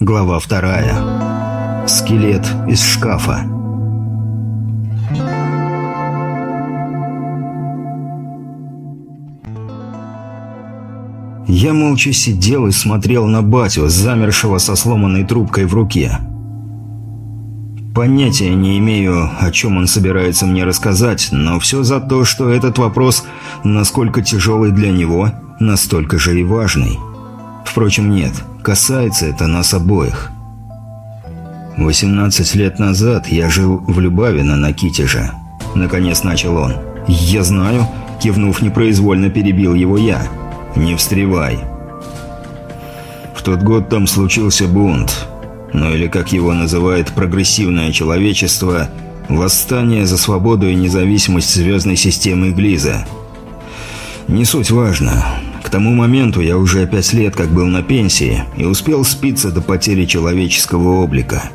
Глава вторая. Скелет из шкафа. Я молча сидел и смотрел на батю, замершего со сломанной трубкой в руке. Понятия не имею, о чем он собирается мне рассказать, но все за то, что этот вопрос, насколько тяжелый для него, настолько же и важный. Впрочем, нет, касается это нас обоих. 18 лет назад я жил в Любавино на Китеже. Наконец начал он. «Я знаю», – кивнув непроизвольно перебил его я – не встревай. В тот год там случился бунт. Ну или, как его называет прогрессивное человечество, восстание за свободу и независимость звездной системы Глиза. Не суть важно. К тому моменту я уже пять лет как был на пенсии и успел спиться до потери человеческого облика.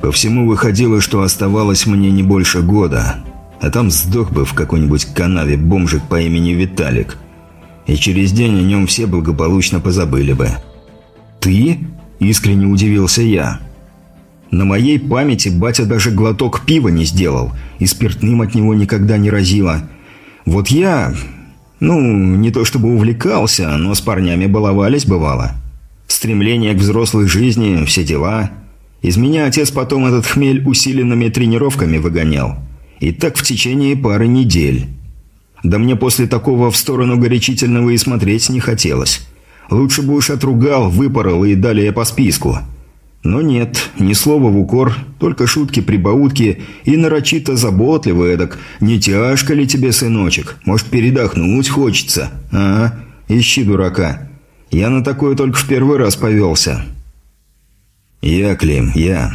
По всему выходило, что оставалось мне не больше года, а там сдох бы в какой-нибудь канаве бомжик по имени Виталик – и через день о нем все благополучно позабыли бы. «Ты?» – искренне удивился я. На моей памяти батя даже глоток пива не сделал, и спиртным от него никогда не разило. Вот я... Ну, не то чтобы увлекался, но с парнями баловались бывало. Стремление к взрослой жизни, все дела. Из меня отец потом этот хмель усиленными тренировками выгонял. И так в течение пары недель. Да мне после такого в сторону горячительного и смотреть не хотелось. Лучше бы уж отругал, выпорол и далее по списку. Но нет, ни слова в укор, только шутки-прибаутки и нарочито заботливо эдак. «Не тяжко ли тебе, сыночек? Может, передохнуть хочется?» «А, ищи дурака. Я на такое только в первый раз повелся». «Я, Клим, я.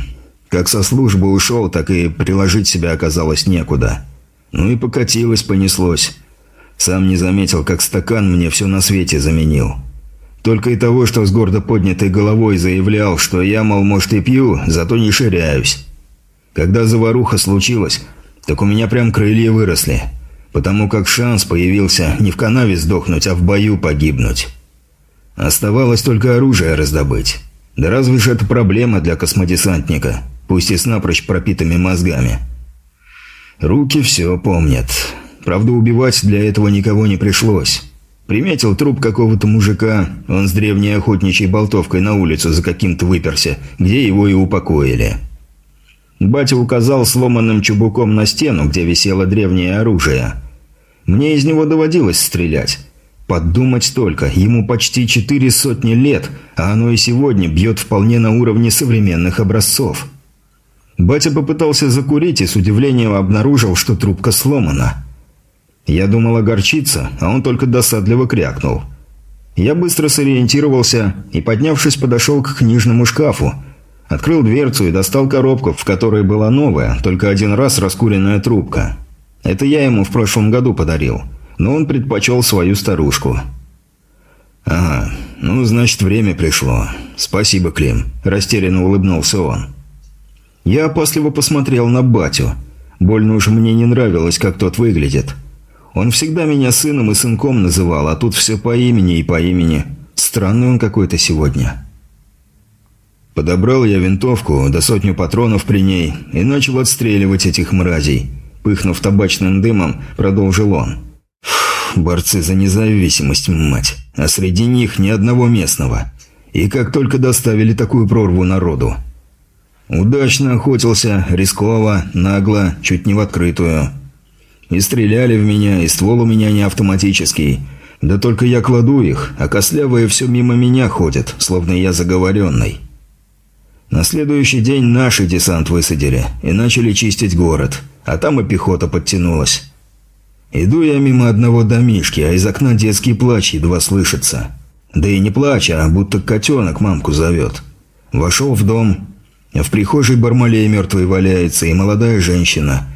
Как со службы ушел, так и приложить себя оказалось некуда». Ну и покатилось, понеслось. Сам не заметил, как стакан мне все на свете заменил. Только и того, что с гордо поднятой головой заявлял, что я, мол, может и пью, зато не ширяюсь. Когда заваруха случилась, так у меня прям крылья выросли, потому как шанс появился не в канаве сдохнуть, а в бою погибнуть. Оставалось только оружие раздобыть. Да разве же это проблема для космодесантника, пусть и с напрочь пропитыми мозгами. Руки все помнят. Правда, убивать для этого никого не пришлось. Приметил труп какого-то мужика, он с древней охотничьей болтовкой на улицу за каким-то выперся, где его и упокоили. Батя указал сломанным чубуком на стену, где висело древнее оружие. Мне из него доводилось стрелять. Подумать только, ему почти четыре сотни лет, а оно и сегодня бьет вполне на уровне современных образцов. Батя попытался закурить и с удивлением обнаружил, что трубка сломана. Я думал огорчиться, а он только досадливо крякнул. Я быстро сориентировался и, поднявшись, подошел к книжному шкафу. Открыл дверцу и достал коробку, в которой была новая, только один раз раскуренная трубка. Это я ему в прошлом году подарил, но он предпочел свою старушку. «Ага, ну, значит, время пришло. Спасибо, Клим», – растерянно улыбнулся он. Я опасливо посмотрел на батю. Больно уж мне не нравилось, как тот выглядит. Он всегда меня сыном и сынком называл, а тут все по имени и по имени. Странный он какой-то сегодня. Подобрал я винтовку, до сотню патронов при ней, и начал отстреливать этих мразей. Пыхнув табачным дымом, продолжил он. борцы за независимость, мать. А среди них ни одного местного. И как только доставили такую прорву народу. Удачно охотился, рисково, нагло, чуть не в открытую. И стреляли в меня, и ствол у меня не автоматический. Да только я кладу их, а кослявые все мимо меня ходят, словно я заговоренный. На следующий день наши десант высадили и начали чистить город, а там и пехота подтянулась. Иду я мимо одного домишки, а из окна детский плач едва слышится. Да и не плач, а будто котенок мамку зовет. Вошел в дом, в прихожей Бармалей мертвый валяется, и молодая женщина.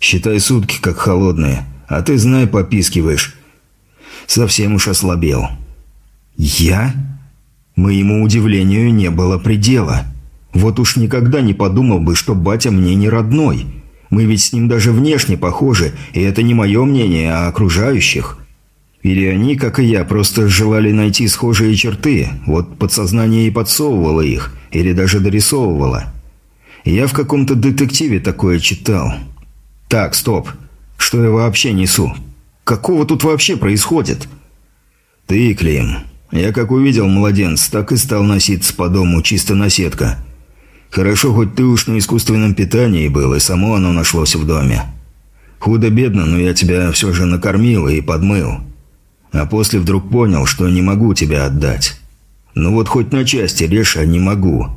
Считай сутки как холодные, а ты, знай, попискиваешь. Совсем уж ослабел. Я? Моему удивлению не было предела. Вот уж никогда не подумал бы, что батя мне не родной. Мы ведь с ним даже внешне похожи, и это не мое мнение, а окружающих. Или они, как и я, просто желали найти схожие черты, вот подсознание и подсовывало их – или даже дорисовывала. Я в каком-то детективе такое читал. Так, стоп. Что я вообще несу? Какого тут вообще происходит? Ты, Клим. Я как увидел младенца, так и стал носиться по дому, чисто на сетка. Хорошо, хоть ты уж на искусственном питании был, и само оно нашлось в доме. Худо-бедно, но я тебя все же накормил и подмыл. А после вдруг понял, что не могу тебя отдать. Ну вот хоть на части режь, а не могу.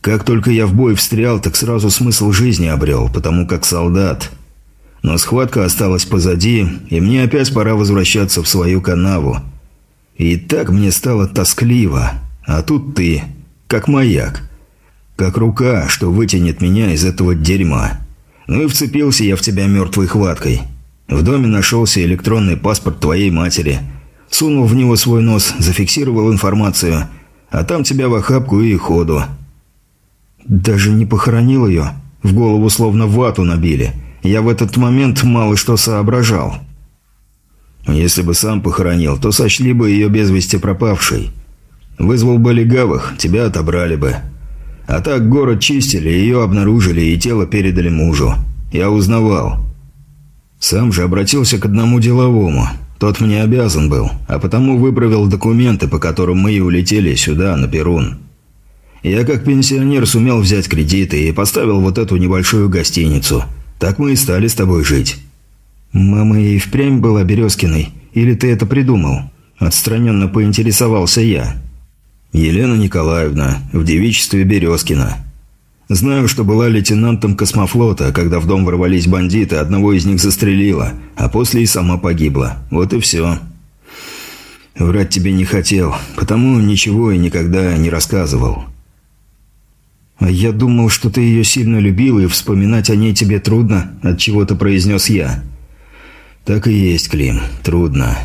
Как только я в бой встрял, так сразу смысл жизни обрел, потому как солдат. Но схватка осталась позади, и мне опять пора возвращаться в свою канаву. И так мне стало тоскливо. А тут ты, как маяк. Как рука, что вытянет меня из этого дерьма. Ну и вцепился я в тебя мертвой хваткой. В доме нашелся электронный паспорт твоей матери – Сунул в него свой нос, зафиксировал информацию, а там тебя в охапку и ходу. Даже не похоронил ее. В голову словно вату набили. Я в этот момент мало что соображал. Если бы сам похоронил, то сочли бы ее без вести пропавшей. Вызвал бы легавых, тебя отобрали бы. А так город чистили, ее обнаружили и тело передали мужу. Я узнавал. Сам же обратился к одному деловому – тот мне обязан был, а потому выправил документы, по которым мы и улетели сюда, на Перун. Я как пенсионер сумел взять кредиты и поставил вот эту небольшую гостиницу. Так мы и стали с тобой жить». «Мама и впрямь была Березкиной? Или ты это придумал?» Отстраненно поинтересовался я. «Елена Николаевна, в девичестве Березкина. Знаю, что была лейтенантом космофлота, когда в дом ворвались бандиты, одного из них застрелила, а после и сама погибла. Вот и все. Врать тебе не хотел, потому ничего и никогда не рассказывал. Я думал, что ты ее сильно любил, и вспоминать о ней тебе трудно, от чего-то произнес я. Так и есть, Клим, трудно.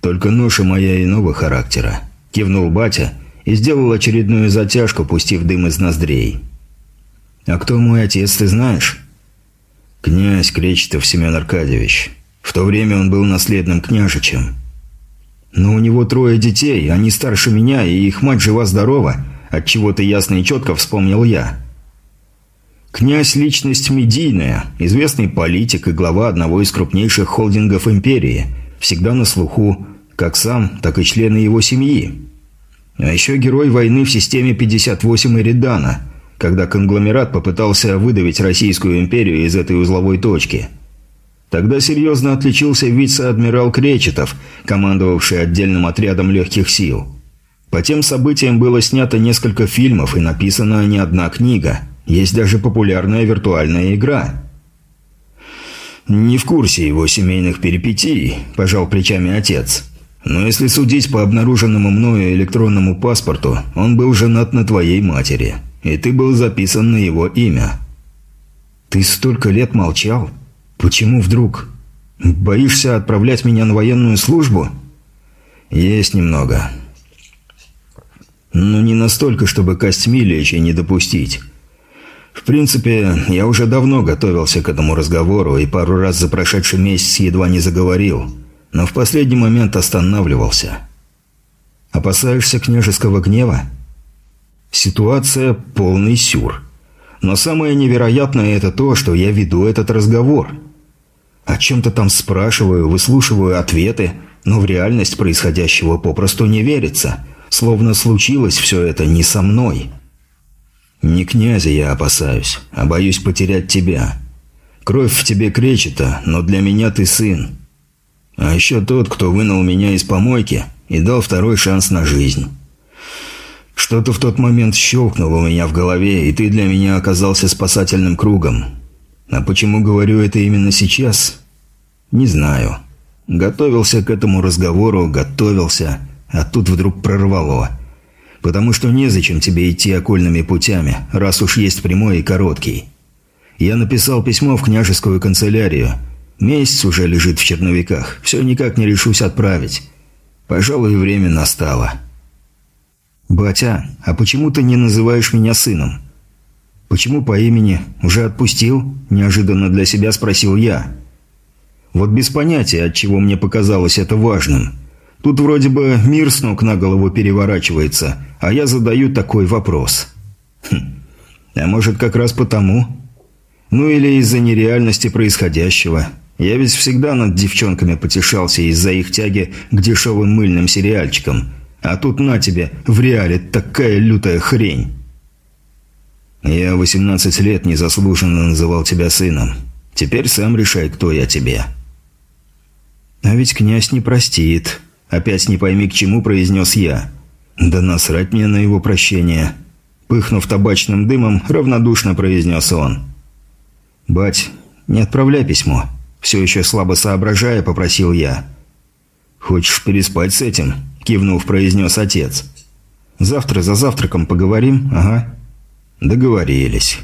Только ноша моя иного характера. Кивнул батя и сделал очередную затяжку, пустив дым из ноздрей. «А кто мой отец, ты знаешь?» «Князь Кречетов Семен Аркадьевич. В то время он был наследным княжичем». «Но у него трое детей, они старше меня, и их мать жива-здорова», отчего-то ясно и четко вспомнил я. Князь – личность медийная, известный политик и глава одного из крупнейших холдингов империи, всегда на слуху, как сам, так и члены его семьи. А еще герой войны в системе 58 Эридана, когда конгломерат попытался выдавить Российскую империю из этой узловой точки. Тогда серьезно отличился вице-адмирал Кречетов, командовавший отдельным отрядом легких сил. По тем событиям было снято несколько фильмов и написана не одна книга. Есть даже популярная виртуальная игра. «Не в курсе его семейных перипетий», – пожал плечами отец. «Но если судить по обнаруженному мною электронному паспорту, он был женат на твоей матери» и ты был записан на его имя. Ты столько лет молчал? Почему вдруг? Боишься отправлять меня на военную службу? Есть немного. Но не настолько, чтобы кость Милича не допустить. В принципе, я уже давно готовился к этому разговору и пару раз за прошедший месяц едва не заговорил, но в последний момент останавливался. Опасаешься княжеского гнева? Ситуация полный сюр. Но самое невероятное это то, что я веду этот разговор. О чем-то там спрашиваю, выслушиваю ответы, но в реальность происходящего попросту не верится, словно случилось все это не со мной. Не князя я опасаюсь, а боюсь потерять тебя. Кровь в тебе кречета, но для меня ты сын. А еще тот, кто вынул меня из помойки и дал второй шанс на жизнь. Что-то в тот момент щелкнуло у меня в голове, и ты для меня оказался спасательным кругом. А почему говорю это именно сейчас? Не знаю. Готовился к этому разговору, готовился, а тут вдруг прорвало. Потому что незачем тебе идти окольными путями, раз уж есть прямой и короткий. Я написал письмо в княжескую канцелярию. Месяц уже лежит в черновиках, все никак не решусь отправить. Пожалуй, время настало». «Батя, а почему ты не называешь меня сыном?» «Почему по имени? Уже отпустил?» – неожиданно для себя спросил я. Вот без понятия, от чего мне показалось это важным. Тут вроде бы мир с ног на голову переворачивается, а я задаю такой вопрос. Хм. А может, как раз потому? Ну или из-за нереальности происходящего. Я ведь всегда над девчонками потешался из-за их тяги к дешевым мыльным сериальчикам. А тут на тебе, в реале такая лютая хрень. Я 18 лет незаслуженно называл тебя сыном. Теперь сам решай, кто я тебе. А ведь князь не простит. Опять не пойми к чему произнес я. Да насрать мне на его прощение. Пыхнув табачным дымом, равнодушно произнес он. «Бать, не отправляй письмо». Все еще слабо соображая, попросил я. «Хочешь переспать с этим?» – кивнув, произнес отец. «Завтра за завтраком поговорим, ага». «Договорились».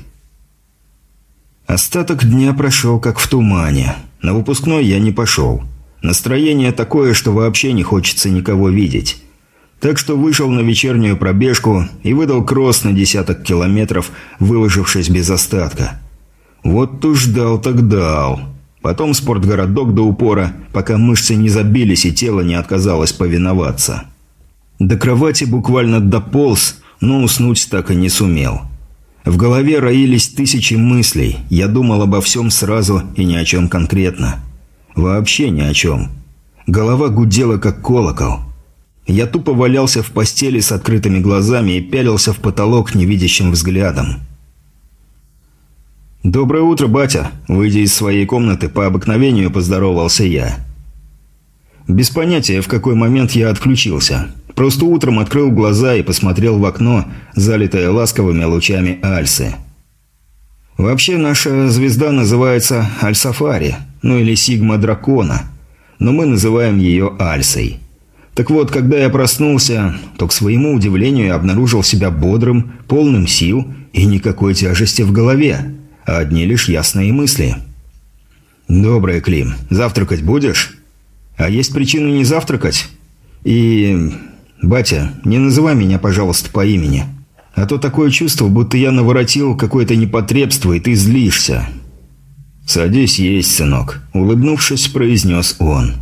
Остаток дня прошел как в тумане. На выпускной я не пошел. Настроение такое, что вообще не хочется никого видеть. Так что вышел на вечернюю пробежку и выдал кросс на десяток километров, выложившись без остатка. Вот уж дал так дал. Потом спортгородок до упора, пока мышцы не забились и тело не отказалось повиноваться. До кровати буквально дополз, но уснуть так и не сумел. В голове роились тысячи мыслей, я думал обо всем сразу и ни о чем конкретно. Вообще ни о чем. Голова гудела как колокол. Я тупо валялся в постели с открытыми глазами и пялился в потолок невидящим взглядом. «Доброе утро, батя!» Выйдя из своей комнаты, по обыкновению поздоровался я. Без понятия, в какой момент я отключился. Просто утром открыл глаза и посмотрел в окно, залитое ласковыми лучами Альсы. Вообще, наша звезда называется Аль-Сафари, ну или Сигма Дракона, но мы называем ее Альсой. Так вот, когда я проснулся, то, к своему удивлению, обнаружил себя бодрым, полным сил и никакой тяжести в голове, а одни лишь ясные мысли. «Доброе, Клим. Завтракать будешь?» «А есть причина не завтракать?» «И... батя, не называй меня, пожалуйста, по имени. А то такое чувство, будто я наворотил какое-то непотребство, и ты злишься». «Садись есть, сынок», — улыбнувшись, произнес он.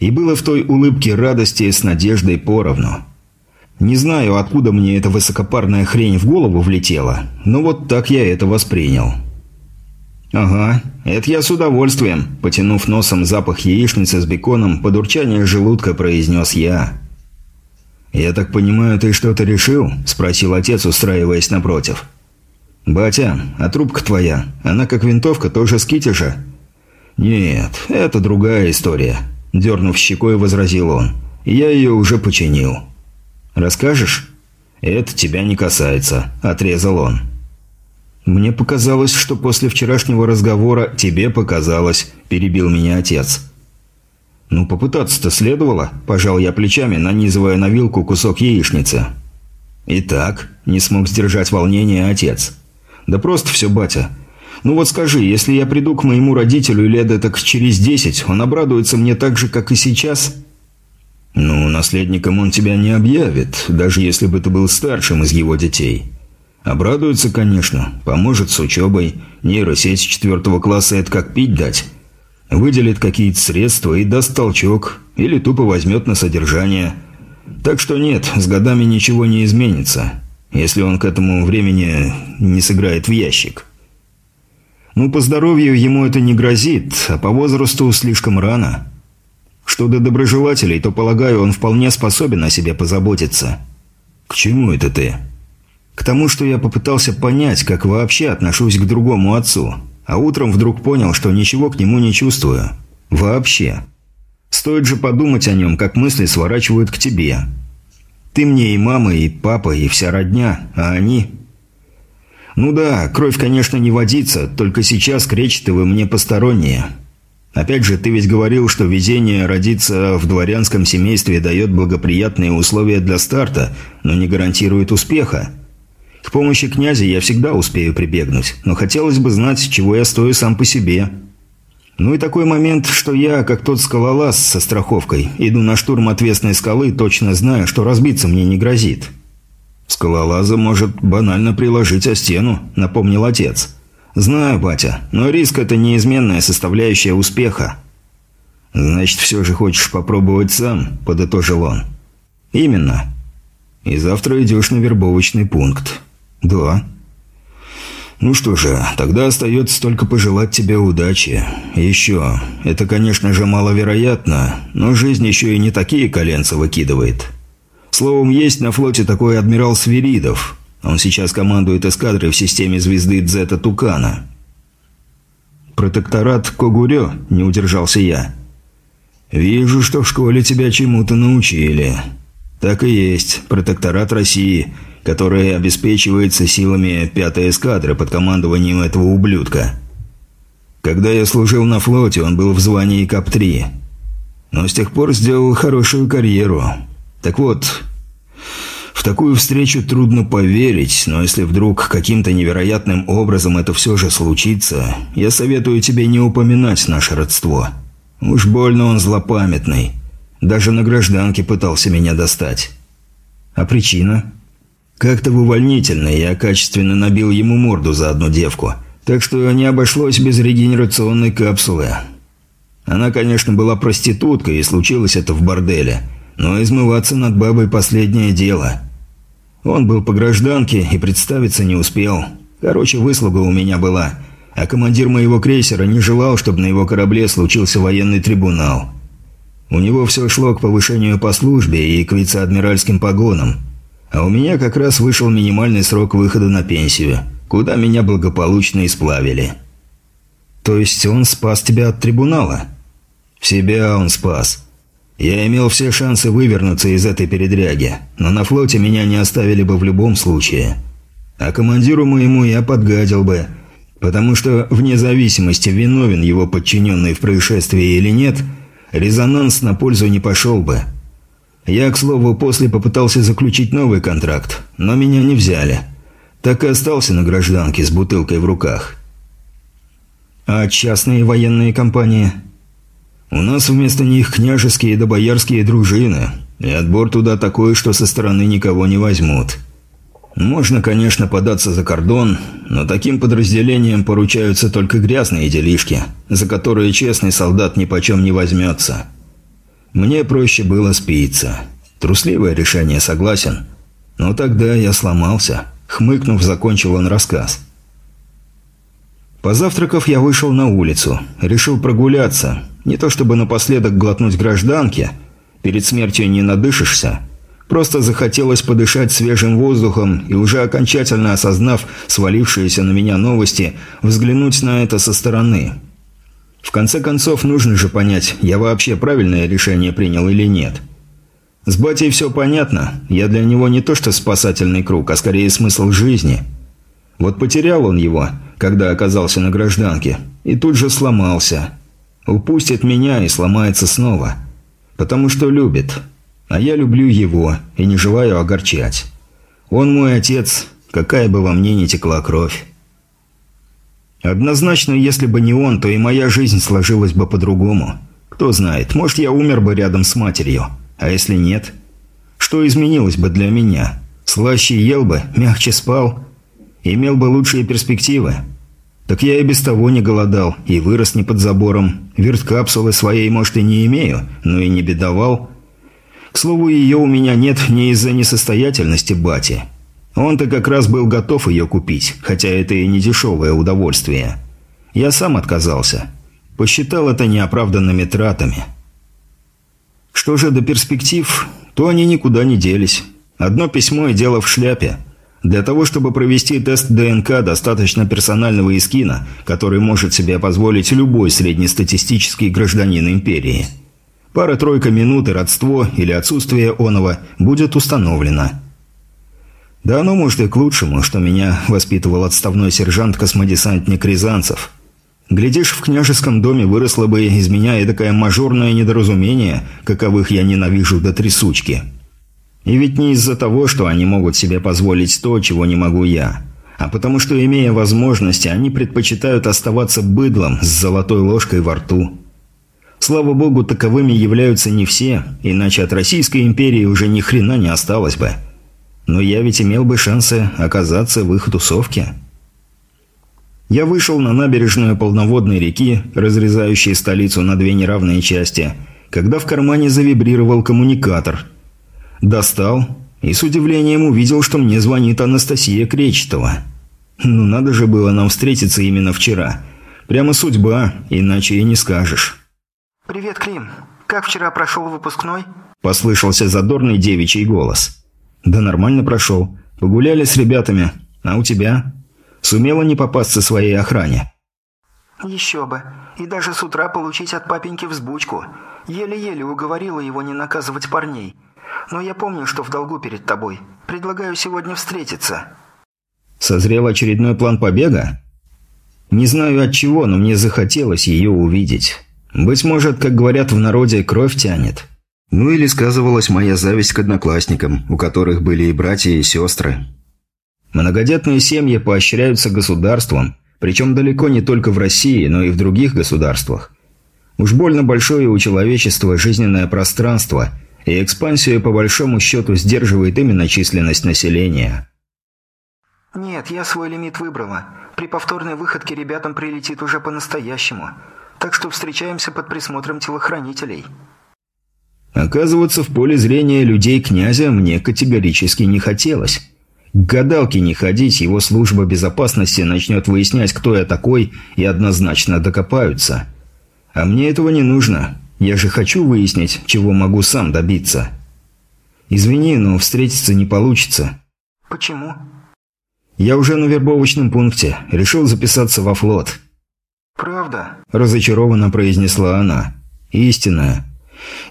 И было в той улыбке радости с надеждой поровну. Не знаю, откуда мне эта высокопарная хрень в голову влетела, но вот так я это воспринял. «Ага, это я с удовольствием», – потянув носом запах яичницы с беконом, под урчание желудка произнес я. «Я так понимаю, ты что-то решил?» – спросил отец, устраиваясь напротив. «Батя, а трубка твоя, она как винтовка, тоже с китежа?» «Нет, это другая история», Дернув щекой, возразил он. «Я ее уже починил». «Расскажешь?» «Это тебя не касается», – отрезал он. «Мне показалось, что после вчерашнего разговора тебе показалось», – перебил меня отец. «Ну, попытаться-то следовало», – пожал я плечами, нанизывая на вилку кусок яичницы. «Итак», – не смог сдержать волнение отец. «Да просто все, батя. Ну вот скажи, если я приду к моему родителю лет так через десять, он обрадуется мне так же, как и сейчас?» «Ну, наследником он тебя не объявит, даже если бы ты был старшим из его детей. Обрадуется, конечно, поможет с учебой, нейросеть четвертого класса – это как пить дать. Выделит какие-то средства и даст толчок, или тупо возьмет на содержание. Так что нет, с годами ничего не изменится, если он к этому времени не сыграет в ящик». Ну, по здоровью ему это не грозит, а по возрасту слишком рано. Что до доброжелателей, то, полагаю, он вполне способен о себе позаботиться. К чему это ты? К тому, что я попытался понять, как вообще отношусь к другому отцу, а утром вдруг понял, что ничего к нему не чувствую. Вообще. Стоит же подумать о нем, как мысли сворачивают к тебе. Ты мне и мама, и папа, и вся родня, а они... «Ну да, кровь, конечно, не водится, только сейчас Кречетовы мне посторонние. Опять же, ты ведь говорил, что везение родиться в дворянском семействе дает благоприятные условия для старта, но не гарантирует успеха. К помощи князя я всегда успею прибегнуть, но хотелось бы знать, чего я стою сам по себе». Ну и такой момент, что я, как тот скалолаз со страховкой, иду на штурм отвесной скалы, точно знаю, что разбиться мне не грозит. «Скалолаза может банально приложить о стену», — напомнил отец. «Знаю, батя, но риск — это неизменная составляющая успеха». «Значит, все же хочешь попробовать сам», — подытожил он. «Именно. И завтра идешь на вербовочный пункт. «Да». «Ну что же, тогда остается только пожелать тебе удачи. Еще, это, конечно же, маловероятно, но жизнь еще и не такие коленца выкидывает. Словом, есть на флоте такой адмирал Свиридов. Он сейчас командует эскадрой в системе звезды Дзета Тукана». «Протекторат Когурё», – не удержался я. «Вижу, что в школе тебя чему-то научили. Так и есть, протекторат России – которая обеспечивается силами пятой эскадры под командованием этого ублюдка. Когда я служил на флоте, он был в звании КАП-3. Но с тех пор сделал хорошую карьеру. Так вот, в такую встречу трудно поверить, но если вдруг каким-то невероятным образом это все же случится, я советую тебе не упоминать наше родство. Уж больно он злопамятный. Даже на гражданке пытался меня достать. А причина? Как-то в увольнительной я качественно набил ему морду за одну девку, так что не обошлось без регенерационной капсулы. Она, конечно, была проституткой, и случилось это в борделе, но измываться над бабой последнее дело. Он был по гражданке и представиться не успел. Короче, выслуга у меня была, а командир моего крейсера не желал, чтобы на его корабле случился военный трибунал. У него все шло к повышению по службе и к вице-адмиральским погонам – а у меня как раз вышел минимальный срок выхода на пенсию, куда меня благополучно исплавили. То есть он спас тебя от трибунала? Себя он спас. Я имел все шансы вывернуться из этой передряги, но на флоте меня не оставили бы в любом случае. А командиру моему я подгадил бы, потому что вне зависимости, виновен его подчиненный в происшествии или нет, резонанс на пользу не пошел бы. Я, к слову, после попытался заключить новый контракт, но меня не взяли. Так и остался на гражданке с бутылкой в руках. А частные военные компании? У нас вместо них княжеские да боярские дружины, и отбор туда такой, что со стороны никого не возьмут. Можно, конечно, податься за кордон, но таким подразделениям поручаются только грязные делишки, за которые честный солдат ни почем не возьмется. Мне проще было спиться. Трусливое решение, согласен. Но тогда я сломался. Хмыкнув, закончил он рассказ. Позавтракав, я вышел на улицу. Решил прогуляться. Не то чтобы напоследок глотнуть гражданки. Перед смертью не надышишься. Просто захотелось подышать свежим воздухом и уже окончательно осознав свалившиеся на меня новости, взглянуть на это со стороны. В конце концов, нужно же понять, я вообще правильное решение принял или нет. С батей все понятно. Я для него не то что спасательный круг, а скорее смысл жизни. Вот потерял он его, когда оказался на гражданке, и тут же сломался. Упустит меня и сломается снова. Потому что любит. А я люблю его и не желаю огорчать. Он мой отец, какая бы во мне ни текла кровь. Однозначно, если бы не он, то и моя жизнь сложилась бы по-другому. Кто знает, может, я умер бы рядом с матерью. А если нет? Что изменилось бы для меня? Слаще ел бы, мягче спал, имел бы лучшие перспективы. Так я и без того не голодал, и вырос не под забором. Верткапсулы своей, может, и не имею, но и не бедовал. К слову, ее у меня нет не из-за несостоятельности бати. Он-то как раз был готов ее купить, хотя это и не дешевое удовольствие. Я сам отказался. Посчитал это неоправданными тратами. Что же до перспектив, то они никуда не делись. Одно письмо и дело в шляпе. Для того, чтобы провести тест ДНК, достаточно персонального искина, который может себе позволить любой среднестатистический гражданин империи. Пара-тройка минут и родство или отсутствие оного будет установлено. Да оно может и к лучшему, что меня воспитывал отставной сержант-космодесантник Рязанцев. Глядишь, в княжеском доме выросло бы из меня эдакое мажорное недоразумение, каковых я ненавижу до трясучки. И ведь не из-за того, что они могут себе позволить то, чего не могу я, а потому что, имея возможности, они предпочитают оставаться быдлом с золотой ложкой во рту. Слава богу, таковыми являются не все, иначе от Российской империи уже ни хрена не осталось бы – но я ведь имел бы шансы оказаться в их тусовке. Я вышел на набережную полноводной реки, разрезающей столицу на две неравные части, когда в кармане завибрировал коммуникатор. Достал и с удивлением увидел, что мне звонит Анастасия Кречетова. Ну надо же было нам встретиться именно вчера. Прямо судьба, иначе и не скажешь. «Привет, Клим. Как вчера прошел выпускной?» Послышался задорный девичий голос. «Да нормально прошел. Погуляли с ребятами. А у тебя?» Сумела не попасться своей охране. «Еще бы. И даже с утра получить от папеньки взбучку. Еле-еле уговорила его не наказывать парней. Но я помню, что в долгу перед тобой. Предлагаю сегодня встретиться». Созрел очередной план побега? Не знаю от чего, но мне захотелось ее увидеть. Быть может, как говорят в народе, кровь тянет. Ну или сказывалась моя зависть к одноклассникам, у которых были и братья, и сестры. Многодетные семьи поощряются государством, причем далеко не только в России, но и в других государствах. Уж больно большое у человечества жизненное пространство, и экспансию по большому счету сдерживает именно численность населения. «Нет, я свой лимит выбрала. При повторной выходке ребятам прилетит уже по-настоящему. Так что встречаемся под присмотром телохранителей». Оказываться в поле зрения людей князя мне категорически не хотелось. К гадалке не ходить, его служба безопасности начнет выяснять, кто я такой, и однозначно докопаются. А мне этого не нужно. Я же хочу выяснить, чего могу сам добиться. Извини, но встретиться не получится. Почему? Я уже на вербовочном пункте. Решил записаться во флот. Правда? Разочарованно произнесла она. Истинная.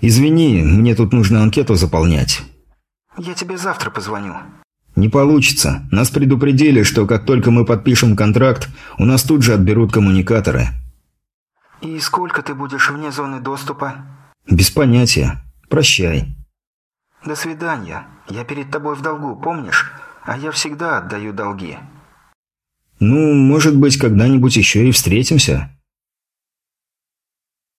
Извини, мне тут нужно анкету заполнять. Я тебе завтра позвоню. «Не получится. Нас предупредили, что как только мы подпишем контракт, у нас тут же отберут коммуникаторы». «И сколько ты будешь вне зоны доступа?» «Без понятия. Прощай». «До свидания. Я перед тобой в долгу, помнишь? А я всегда отдаю долги». «Ну, может быть, когда-нибудь еще и встретимся».